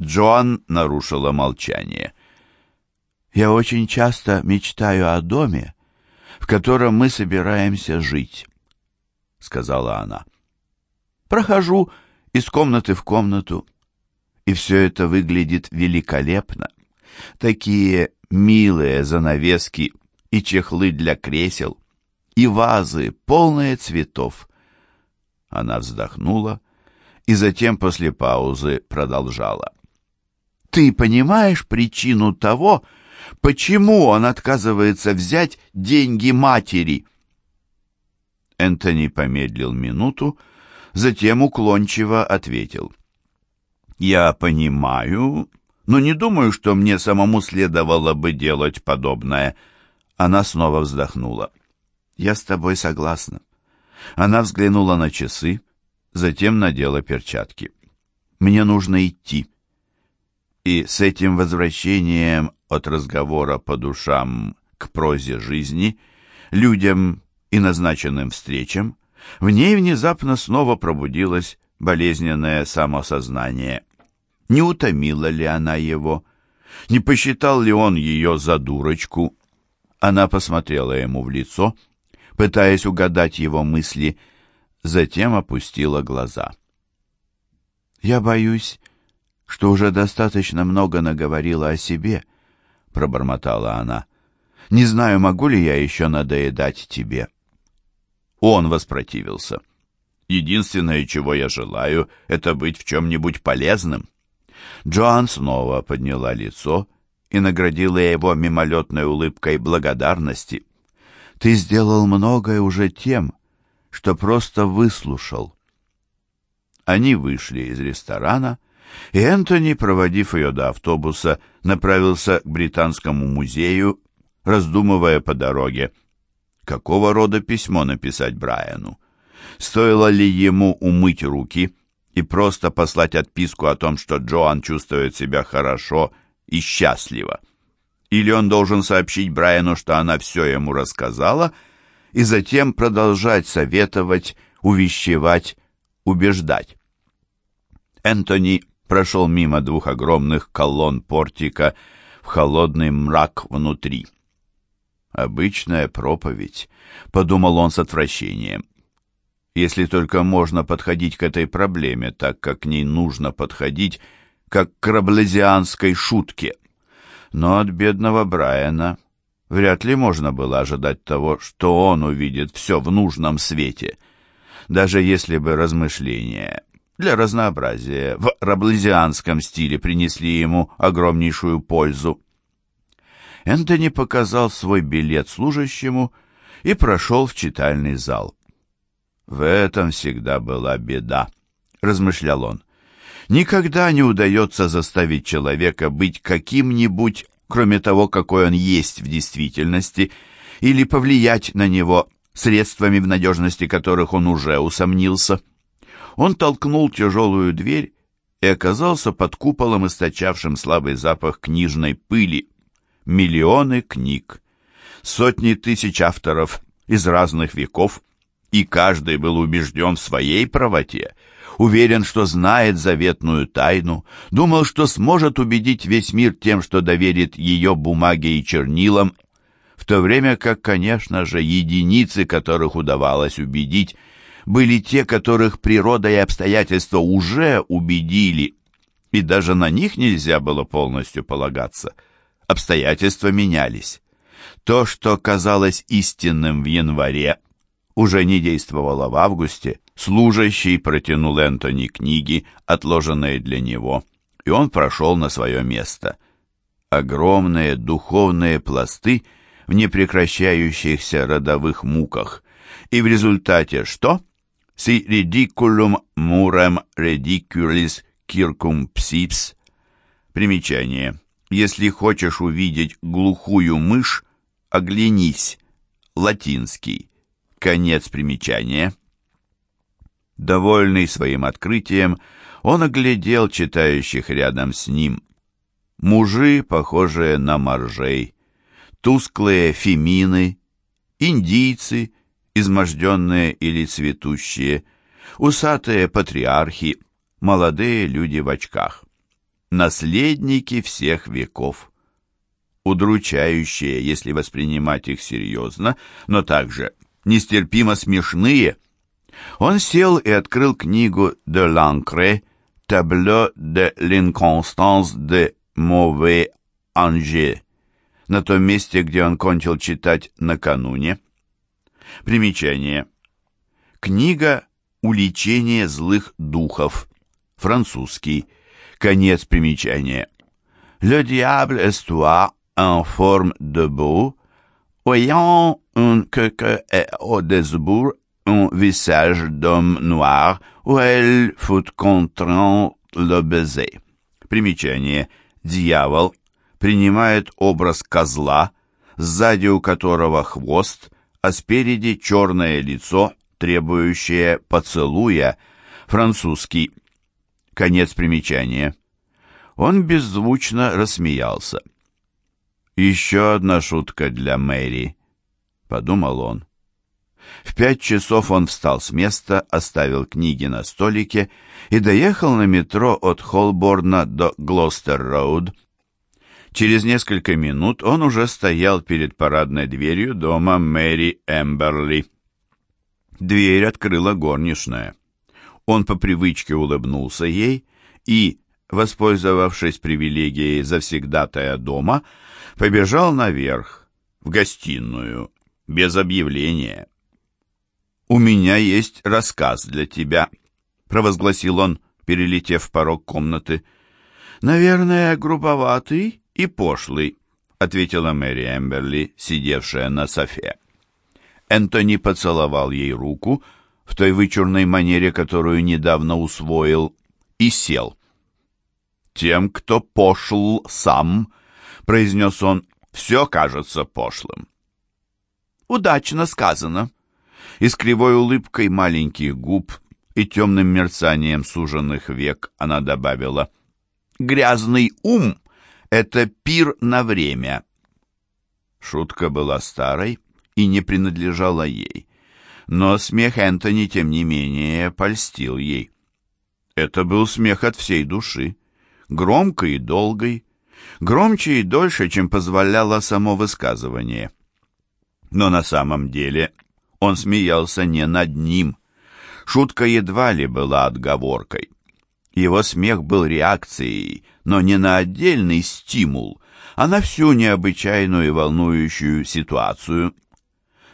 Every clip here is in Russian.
Джоан нарушила молчание. «Я очень часто мечтаю о доме, в котором мы собираемся жить», — сказала она. «Прохожу из комнаты в комнату, и все это выглядит великолепно. Такие милые занавески и чехлы для кресел, и вазы, полные цветов». Она вздохнула и затем после паузы продолжала. «Ты понимаешь причину того, почему он отказывается взять деньги матери?» Энтони помедлил минуту, затем уклончиво ответил. «Я понимаю, но не думаю, что мне самому следовало бы делать подобное». Она снова вздохнула. «Я с тобой согласна». Она взглянула на часы, затем надела перчатки. «Мне нужно идти». И с этим возвращением от разговора по душам к прозе жизни, людям и назначенным встречам, в ней внезапно снова пробудилось болезненное самосознание. Не утомила ли она его? Не посчитал ли он ее за дурочку? Она посмотрела ему в лицо, пытаясь угадать его мысли, затем опустила глаза. «Я боюсь, что уже достаточно много наговорила о себе», — пробормотала она. «Не знаю, могу ли я еще надоедать тебе». Он воспротивился. «Единственное, чего я желаю, это быть в чем-нибудь полезным». Джоан снова подняла лицо и наградила его мимолетной улыбкой благодарности. «Ты сделал многое уже тем, что просто выслушал». Они вышли из ресторана, и Энтони, проводив ее до автобуса, направился к Британскому музею, раздумывая по дороге, какого рода письмо написать Брайану. Стоило ли ему умыть руки и просто послать отписку о том, что Джоан чувствует себя хорошо и счастливо? Или он должен сообщить Брайану, что она все ему рассказала, и затем продолжать советовать, увещевать, убеждать? Энтони прошел мимо двух огромных колонн портика в холодный мрак внутри. «Обычная проповедь», — подумал он с отвращением. «Если только можно подходить к этой проблеме так, как к ней нужно подходить, как к раблезианской шутке». Но от бедного Брайана вряд ли можно было ожидать того, что он увидит все в нужном свете. Даже если бы размышления для разнообразия в раблезианском стиле принесли ему огромнейшую пользу. Энтони показал свой билет служащему и прошел в читальный зал. «В этом всегда была беда», — размышлял он. «Никогда не удается заставить человека быть каким-нибудь, кроме того, какой он есть в действительности, или повлиять на него средствами, в надежности которых он уже усомнился». Он толкнул тяжелую дверь и оказался под куполом, источавшим слабый запах книжной пыли. Миллионы книг, сотни тысяч авторов из разных веков, и каждый был убежден в своей правоте, уверен, что знает заветную тайну, думал, что сможет убедить весь мир тем, что доверит ее бумаге и чернилам, в то время как, конечно же, единицы, которых удавалось убедить, были те, которых природа и обстоятельства уже убедили, и даже на них нельзя было полностью полагаться. Обстоятельства менялись. То, что казалось истинным в январе, уже не действовало в августе. Служащий протянул Энтони книги, отложенные для него, и он прошел на свое место. Огромные духовные пласты в непрекращающихся родовых муках. И в результате что? Si ridiculum murem ridiculis circum psips. Примечание. Если хочешь увидеть глухую мышь, оглянись. Латинский. Конец примечания. Довольный своим открытием, он оглядел читающих рядом с ним. Мужи, похожие на моржей, тусклые фемины, индийцы, изможденные или цветущие, усатые патриархи, молодые люди в очках. наследники всех веков. Удручающие, если воспринимать их серьезно, но также нестерпимо смешные. Он сел и открыл книгу де Ланкре «Табло de l'inconstance de mauvais Анже» на том месте, где он кончил читать накануне. Примечание. Книга «Уличение злых духов», французский, конец примечания. Le diable est toi en forme de beau, ayant un queue et au desbourg un visage d'homme noir, où elle fout contre le baiser. Примечание. Дьявол принимает образ козла, сзади у которого хвост, а спереди черное лицо, требующее поцелуя, французский. Конец примечания. Он беззвучно рассмеялся. «Еще одна шутка для Мэри», — подумал он. В пять часов он встал с места, оставил книги на столике и доехал на метро от Холборна до Глостер-Роуд. Через несколько минут он уже стоял перед парадной дверью дома Мэри Эмберли. Дверь открыла горничная. Он по привычке улыбнулся ей и, воспользовавшись привилегией завсегдатая дома, побежал наверх, в гостиную, без объявления. «У меня есть рассказ для тебя», — провозгласил он, перелетев порог комнаты. «Наверное, грубоватый и пошлый», — ответила Мэри Эмберли, сидевшая на софе. Энтони поцеловал ей руку в той вычурной манере, которую недавно усвоил, и сел. «Тем, кто пошл сам», — произнес он, — «все кажется пошлым». «Удачно сказано», и с кривой улыбкой маленьких губ и темным мерцанием суженных век она добавила «Грязный ум — это пир на время». Шутка была старой и не принадлежала ей, но смех Энтони, тем не менее, польстил ей. Это был смех от всей души, громкий и долгий, громче и дольше, чем позволяло само высказывание. Но на самом деле он смеялся не над ним. Шутка едва ли была отговоркой. Его смех был реакцией, но не на отдельный стимул, а на всю необычайную и волнующую ситуацию.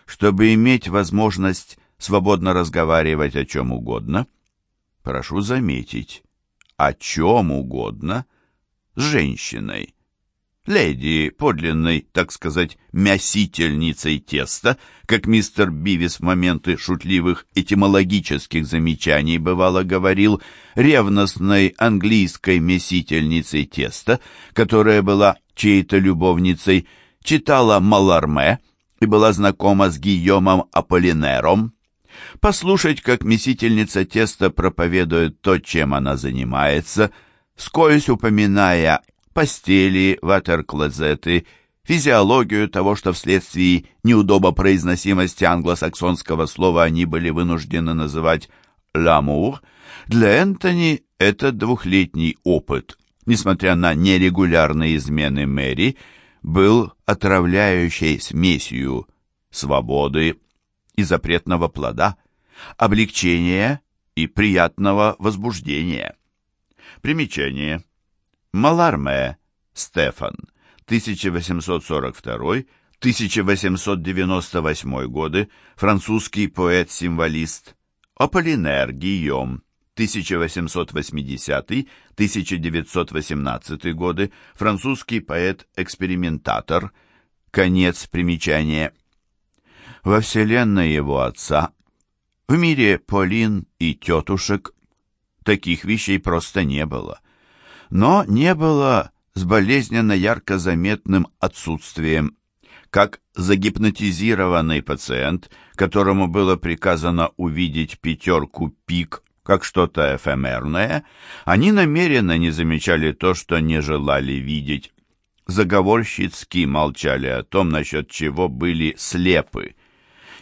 Чтобы иметь возможность свободно разговаривать о чем угодно, прошу заметить, о чем угодно, с женщиной, леди, подлинной, так сказать, мясительницей теста, как мистер Бивис в моменты шутливых этимологических замечаний бывало говорил, ревностной английской мясительницей теста, которая была чьей-то любовницей, читала Маларме и была знакома с Гийомом Аполлинером. Послушать, как месительница теста проповедует то, чем она занимается, скользь упоминая постели, ватер-клозеты, физиологию того, что вследствие неудобопроизносимости англосаксонского слова они были вынуждены называть «ламур», для Энтони этот двухлетний опыт, несмотря на нерегулярные измены Мэри, был отравляющей смесью свободы и запретного плода, облегчения и приятного возбуждения. Примечание. Маларме Стефан, 1842-1898 годы, французский поэт-символист. Аполлинер Гийом, 1880-1918 годы, французский поэт-экспериментатор. Конец примечания. Во вселенной его отца, в мире Полин и тетушек, таких вещей просто не было но не было с болезненно ярко заметным отсутствием. Как загипнотизированный пациент, которому было приказано увидеть пятерку пик как что-то эфемерное, они намеренно не замечали то, что не желали видеть. Заговорщицки молчали о том, насчет чего были слепы.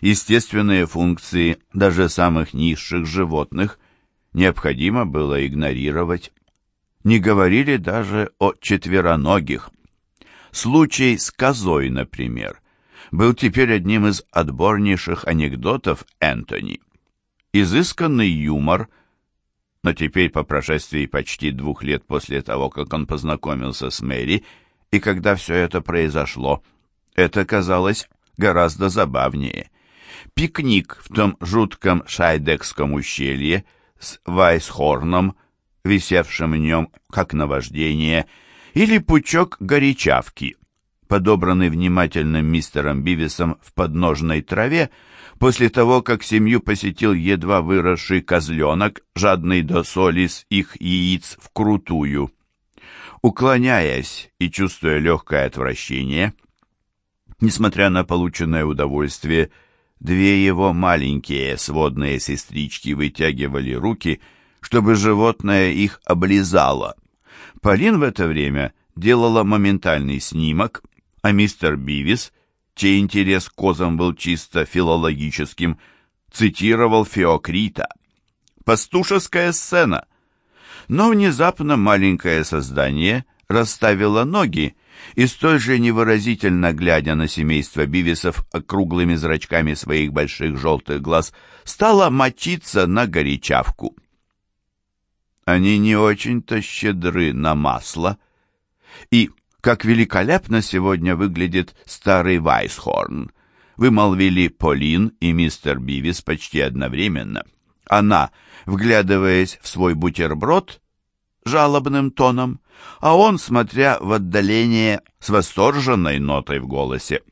Естественные функции даже самых низших животных необходимо было игнорировать. Не говорили даже о четвероногих. Случай с козой, например, был теперь одним из отборнейших анекдотов Энтони. Изысканный юмор, но теперь по прошествии почти двух лет после того, как он познакомился с Мэри, и когда все это произошло, это казалось гораздо забавнее. Пикник в том жутком Шайдекском ущелье с Вайсхорном, висевшим в нем как наваждение, или пучок горячавки, подобранный внимательным мистером Бивисом в подножной траве, после того, как семью посетил едва выросший козленок, жадный до соли с их яиц вкрутую. Уклоняясь и чувствуя легкое отвращение, несмотря на полученное удовольствие, две его маленькие сводные сестрички вытягивали руки, чтобы животное их облизало. Полин в это время делала моментальный снимок, а мистер Бивис, чей интерес к козам был чисто филологическим, цитировал Феокрита. «Пастушеская сцена!» Но внезапно маленькое создание расставило ноги и столь же невыразительно глядя на семейство Бивисов округлыми зрачками своих больших желтых глаз, стало мочиться на горячавку. Они не очень-то щедры на масло. И как великолепно сегодня выглядит старый Вайсхорн, вымолвили Полин и мистер Бивис почти одновременно. Она, вглядываясь в свой бутерброд, жалобным тоном, а он, смотря в отдаление с восторженной нотой в голосе.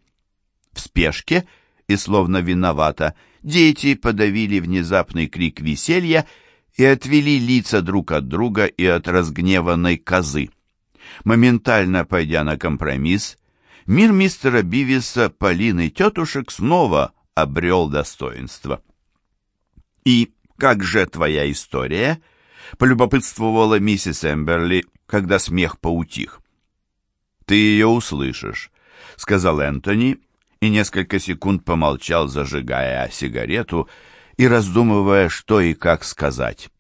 В спешке и словно виновата дети подавили внезапный крик веселья и отвели лица друг от друга и от разгневанной козы. Моментально пойдя на компромисс, мир мистера Бивиса, Полины тетушек снова обрел достоинство. «И как же твоя история?» — полюбопытствовала миссис Эмберли, когда смех поутих. «Ты ее услышишь», — сказал Энтони, и несколько секунд помолчал, зажигая сигарету и раздумывая, что и как сказать.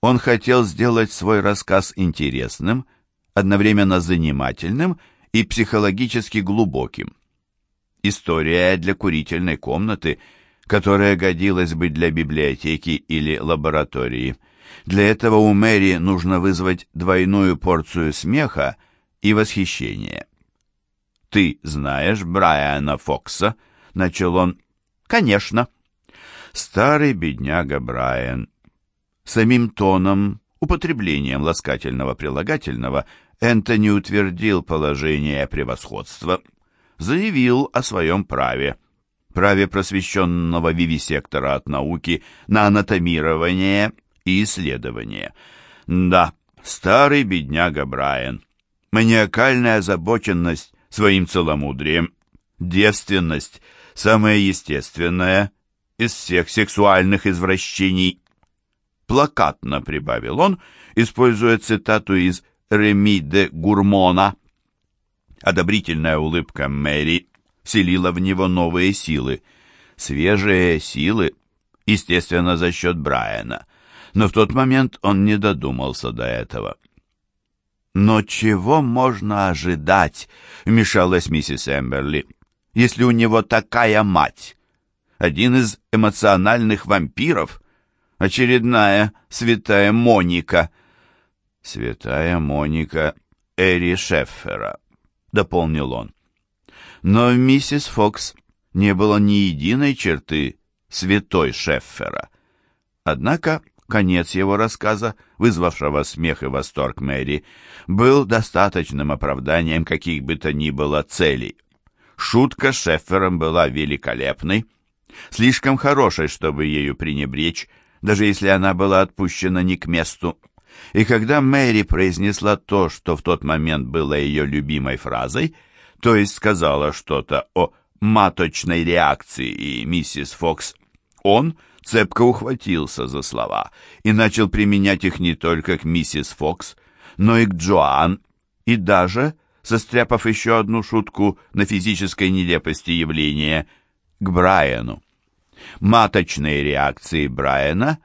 Он хотел сделать свой рассказ интересным, одновременно занимательным и психологически глубоким. История для курительной комнаты, которая годилась бы для библиотеки или лаборатории — для этого у Мэри нужно вызвать двойную порцию смеха и восхищения. «Ты знаешь Брайана Фокса?» — начал он. «Конечно». Старый бедняга Брайан. Самим тоном, употреблением ласкательного прилагательного, Энтони утвердил положение превосходства, заявил о своем праве, праве просвещенного вивисектора от науки на анатомирование и исследования. Да, старый бедняга Брайан. Маниакальная озабоченность своим целомудрием, девственность, самое естественное из всех сексуальных извращений. Плакатно прибавил он, используя цитату из Реми де Гурмона. Одобрительная улыбка Мэри вселила в него новые силы. Свежие силы, естественно, за счет Брайана но в тот момент он не додумался до этого. «Но чего можно ожидать?» — вмешалась миссис Эмберли. «Если у него такая мать? Один из эмоциональных вампиров? Очередная святая Моника?» «Святая Моника Эри Шеффера», — дополнил он. Но в миссис Фокс не было ни единой черты святой Шеффера. Однако Конец его рассказа, вызвавшего смех и восторг Мэри, был достаточным оправданием каких бы то ни было целей. Шутка с Шеффером была великолепной, слишком хорошей, чтобы ею пренебречь, даже если она была отпущена не к месту. И когда Мэри произнесла то, что в тот момент было ее любимой фразой, то есть сказала что-то о маточной реакции и миссис Фокс, он — цепко ухватился за слова и начал применять их не только к миссис Фокс, но и к Джоан, и даже, состряпав еще одну шутку на физической нелепости явления, к Брайану. Маточные реакции Брайана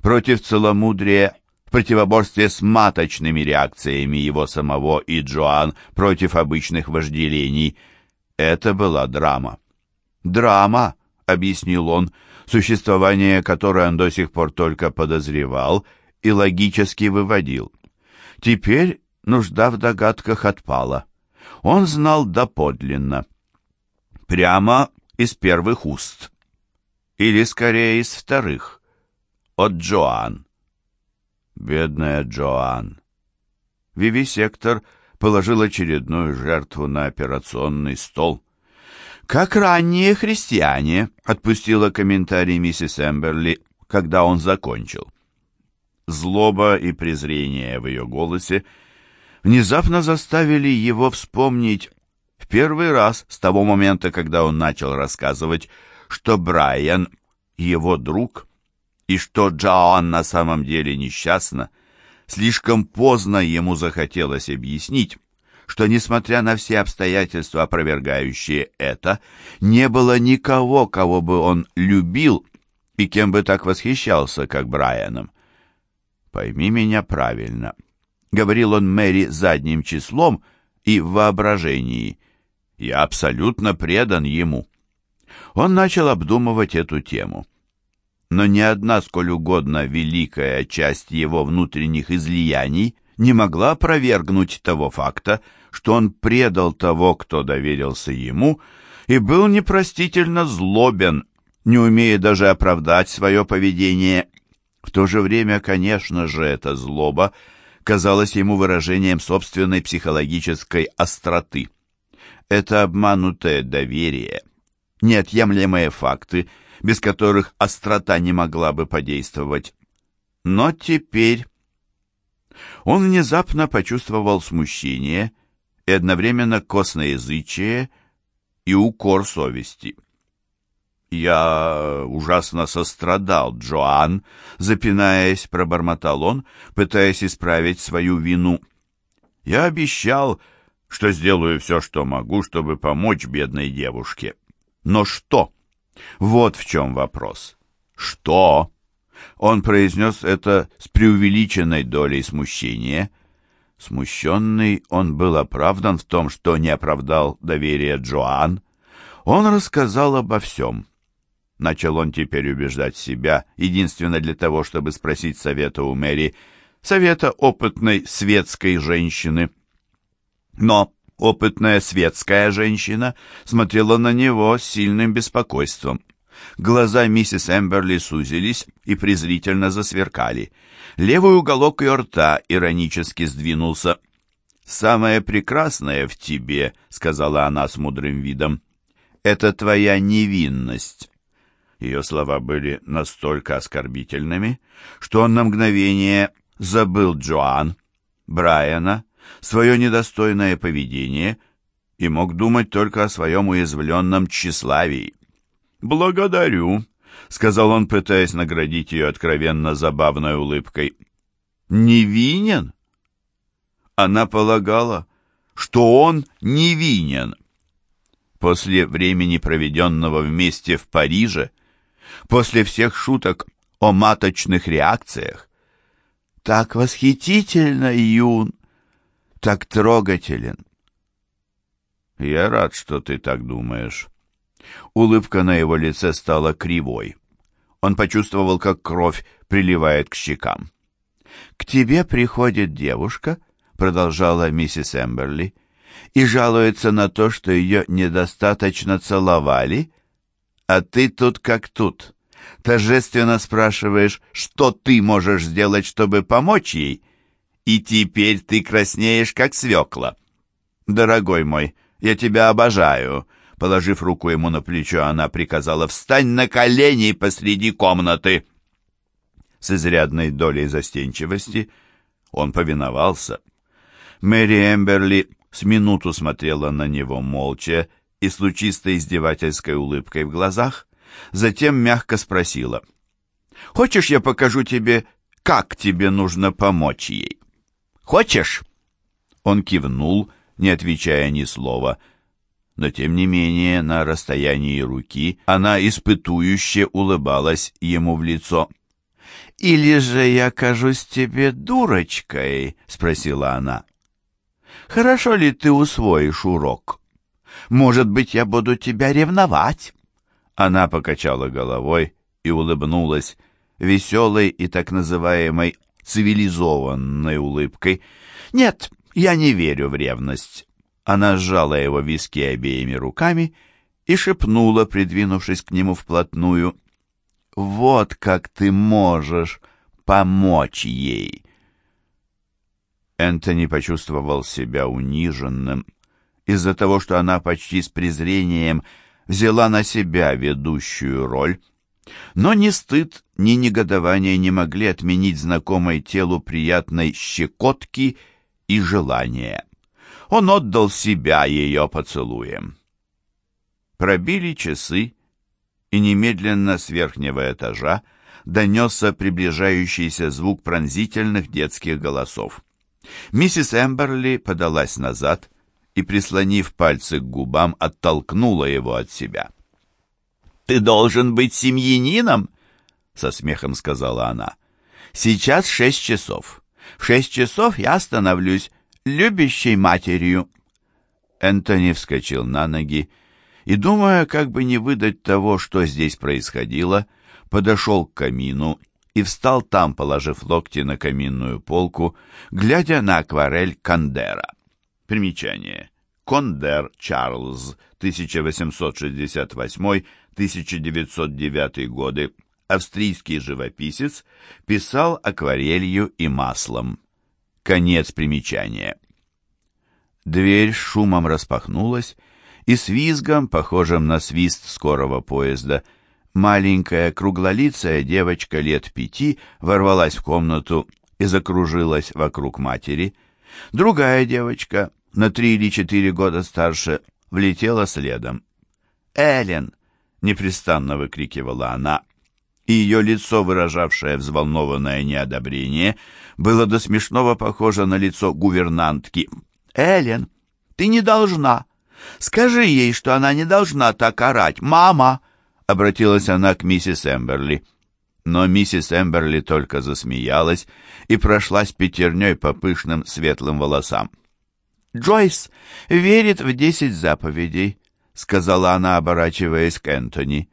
против целомудрия в противоборстве с маточными реакциями его самого и Джоан против обычных вожделений. Это была драма. «Драма», — объяснил он, существование которой он до сих пор только подозревал и логически выводил. Теперь нужда в догадках отпала. Он знал доподлинно. Прямо из первых уст. Или, скорее, из вторых. От Джоан. Бедная Джоан. Вивисектор положил очередную жертву на операционный стол. «Как ранние христиане», — отпустила комментарий миссис Эмберли, когда он закончил. Злоба и презрение в ее голосе внезапно заставили его вспомнить в первый раз с того момента, когда он начал рассказывать, что Брайан — его друг, и что Джоан на самом деле несчастна, слишком поздно ему захотелось объяснить, что, несмотря на все обстоятельства, опровергающие это, не было никого, кого бы он любил и кем бы так восхищался, как Брайаном. «Пойми меня правильно», — говорил он Мэри задним числом и в воображении. «Я абсолютно предан ему». Он начал обдумывать эту тему. Но ни одна сколь угодно великая часть его внутренних излияний не могла опровергнуть того факта, что он предал того, кто доверился ему, и был непростительно злобен, не умея даже оправдать свое поведение. В то же время, конечно же, эта злоба казалась ему выражением собственной психологической остроты. Это обманутое доверие, неотъемлемые факты, без которых острота не могла бы подействовать. Но теперь он внезапно почувствовал смущение и одновременно косноязычие и укор совести. «Я ужасно сострадал, Джоан», — запинаясь, пробормотал он, пытаясь исправить свою вину. «Я обещал, что сделаю все, что могу, чтобы помочь бедной девушке. Но что? Вот в чем вопрос. Что?» Он произнес это с преувеличенной долей смущения. Смущенный, он был оправдан в том, что не оправдал доверие Джоан. Он рассказал обо всем. Начал он теперь убеждать себя, единственно для того, чтобы спросить совета у Мэри, совета опытной светской женщины. Но опытная светская женщина смотрела на него с сильным беспокойством. Глаза миссис Эмберли сузились и презрительно засверкали. Левый уголок ее рта иронически сдвинулся. «Самое прекрасное в тебе», — сказала она с мудрым видом, — «это твоя невинность». Ее слова были настолько оскорбительными, что он на мгновение забыл Джоан, Брайана, свое недостойное поведение и мог думать только о своем уязвленном тщеславии. «Благодарю», — сказал он, пытаясь наградить ее откровенно забавной улыбкой. «Невинен?» Она полагала, что он невинен. После времени, проведенного вместе в Париже, после всех шуток о маточных реакциях, так восхитительно юн, так трогателен. Я рад, что ты так думаешь. Улыбка на его лице стала кривой. Он почувствовал, как кровь приливает к щекам. «К тебе приходит девушка», — продолжала миссис Эмберли, «и жалуется на то, что ее недостаточно целовали, а ты тут как тут. Торжественно спрашиваешь, что ты можешь сделать, чтобы помочь ей, и теперь ты краснеешь, как свекла. Дорогой мой, я тебя обожаю, Положив руку ему на плечо, она приказала «Встань на колени посреди комнаты!» С изрядной долей застенчивости он повиновался. Мэри Эмберли с минуту смотрела на него молча и с лучистой издевательской улыбкой в глазах, затем мягко спросила «Хочешь, я покажу тебе, как тебе нужно помочь ей? Хочешь?» Он кивнул, не отвечая ни слова — но тем не менее на расстоянии руки она испытующе улыбалась ему в лицо. «Или же я кажусь тебе дурочкой?» — спросила она. «Хорошо ли ты усвоишь урок? Может быть, я буду тебя ревновать?» Она покачала головой и улыбнулась веселой и так называемой цивилизованной улыбкой. «Нет, я не верю в ревность». Она сжала его виски обеими руками и шепнула, придвинувшись к нему вплотную. «Вот как ты можешь помочь ей!» Энтони почувствовал себя униженным из-за того, что она почти с презрением взяла на себя ведущую роль. Но ни стыд, ни негодование не могли отменить знакомой телу приятной щекотки и желания. Он отдал себя ее поцелуем. Пробили часы, и немедленно с верхнего этажа донесся приближающийся звук пронзительных детских голосов. Миссис Эмберли подалась назад и, прислонив пальцы к губам, оттолкнула его от себя. «Ты должен быть семьянином!» — со смехом сказала она. «Сейчас шесть часов. В шесть часов я становлюсь любящей матерью». Энтони вскочил на ноги и, думая, как бы не выдать того, что здесь происходило, подошел к камину и встал там, положив локти на каминную полку, глядя на акварель Кандера. Примечание. Кондер Чарльз, 1868-1909 годы, австрийский живописец, писал акварелью и маслом. Конец примечания. Дверь шумом распахнулась, и с визгом, похожим на свист скорого поезда, маленькая круглолицая девочка лет пяти ворвалась в комнату и закружилась вокруг матери. Другая девочка, на три или четыре года старше, влетела следом. «Эллен!» — непрестанно выкрикивала она, и ее лицо, выражавшее взволнованное неодобрение, было до смешного похоже на лицо гувернантки. «Эллен, ты не должна! Скажи ей, что она не должна так орать! Мама!» — обратилась она к миссис Эмберли. Но миссис Эмберли только засмеялась и прошлась пятерней по пышным светлым волосам. «Джойс верит в десять заповедей», — сказала она, оборачиваясь к Энтони.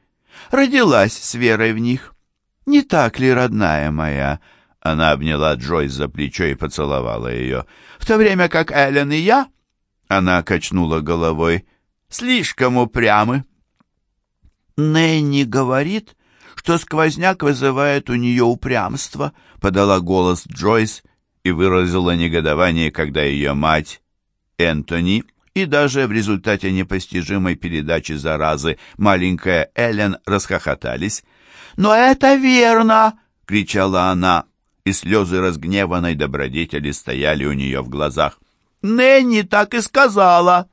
«Родилась с верой в них. Не так ли, родная моя?» Она обняла Джойс за плечо и поцеловала ее. «В то время как Эллен и я...» Она качнула головой. «Слишком упрямы». «Нэнни говорит, что сквозняк вызывает у нее упрямство», — подала голос Джойс и выразила негодование, когда ее мать Энтони и даже в результате непостижимой передачи заразы маленькая Эллен расхохотались. «Но это верно!» — кричала она, и слезы разгневанной добродетели стояли у нее в глазах. «Нэнни так и сказала!»